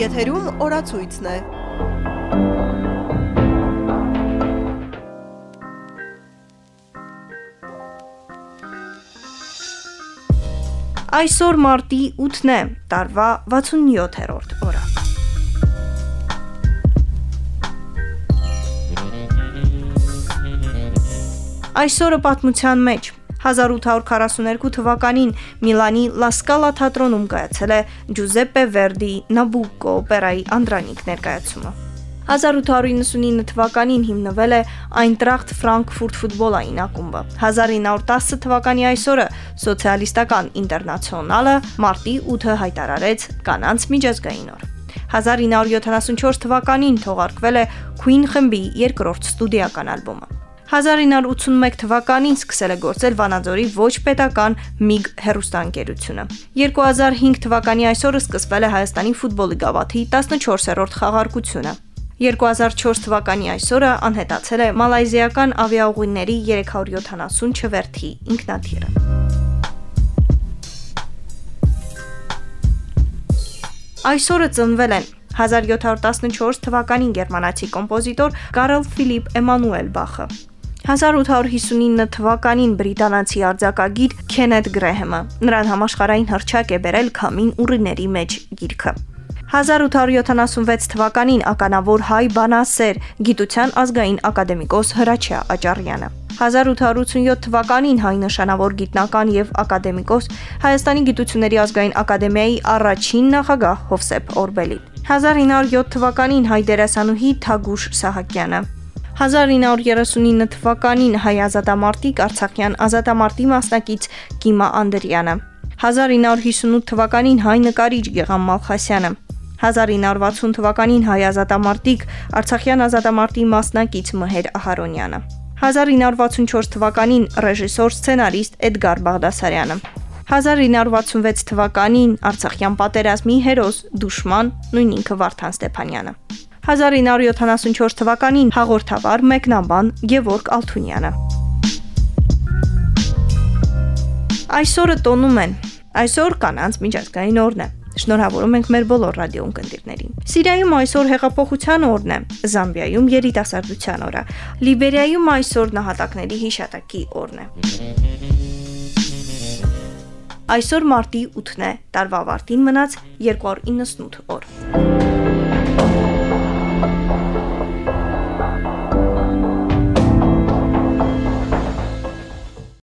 Եթերում օրացույցն է։ Այսօր մարտի 8-ն է, տարվա 67-րդ օրը։ Այսօրը պատմության մեջ 1842 թվականին Միլանի Լա Սկալա թատրոնում կայացել է Ջուզեպպե Վերդի Նաբուկո օպերայի Անդրանիկ ներկայացումը։ 1899 թվականին հիմնվել է Այնտրախտ Ֆրանկֆուրտ ֆուտբոլային ակումբը։ 1910 թվականի այսօրը Սոցիալիստական ինտերնացիոնալը մարտի 8-ը հայտարարեց կանանց միջազգային օր։ 1974 թվականին թողարկվել է Queen խմբի երկրորդ ստուդիական ալբոմը։ 1981 թվականին սկսել է գործել Վանաձորի ոչ պետական MIG հերոստանգերությունը։ 2005 թվականի այսօրը սկսվել է Հայաստանի ֆուտբոլի գավաթի 14-րդ խաղարկությունը։ 2004 թվականի այսօրը անհետացել է մալայզիական ավիաուղիների 370 չվերթի ինքնաթիռը։ Այսօրը ծնվել են 1714 թվականին գերմանացի կոմպոզիտոր Կարլ Ֆիլիպ Էմանուել Բախը, 1859 թվականին բրիտանացի արձակագիր Քենեթ Գրեհեմը նրան համաշխարհային հրճակ է բերել Քամին ուռիների մեջ գիրքը։ 1876 թվականին ականավոր հայ բանասեր գիտության ազգային ակադեմիկոս Հրաչյա Աճարյանը 1887 թվականին հայ նշանավոր գիտնական եւ ակադեմիկոս Հայաստանի գիտությունների ազգային ակադեմիայի առաջին նախագահ Հովսեփ Օրբելին 1907 թվականին հայ դերասանուհի Թագուշ Սահակյանը 1939 թվականին հայ ազատամարտիկ Արցախյան ազատամարտի մասնակից Կիմա Անդրյանը 1958 թվականին հայ նկարիչ Գեգամ Մալխասյանը 1960 թվականին հայ ազատամարտիկ Արցախյան ազատամարտի մասնակից Մհեր Ահարոնյանը 1964 թվականին ռեժիսոր սցենարիստ Էդգար Բաղդասարյանը 1966 թվականին Արցախյան պատերազմի հերոս Դուշման նույն ինքը Վարդան Ստեփանյանը 1974 թվականին հաղորդավար մեկնաբան Գևորգ Ալթունյանը։ Այսօրը տոնում են։ Այսօր կանանց միջազգային օրն է։ Շնորհավորում ենք մեր բոլոր ռադիոընկերներին։ Սիրիայում այսօր հեղափոխության օրն է, Զամբիայում երիտասարդության օրը, Լիբերիայում այսօր նահատակների հիշատակի օրն է։ Այսօր մարտի 8-ն է, տարվա ավարտին մնաց 298 օր։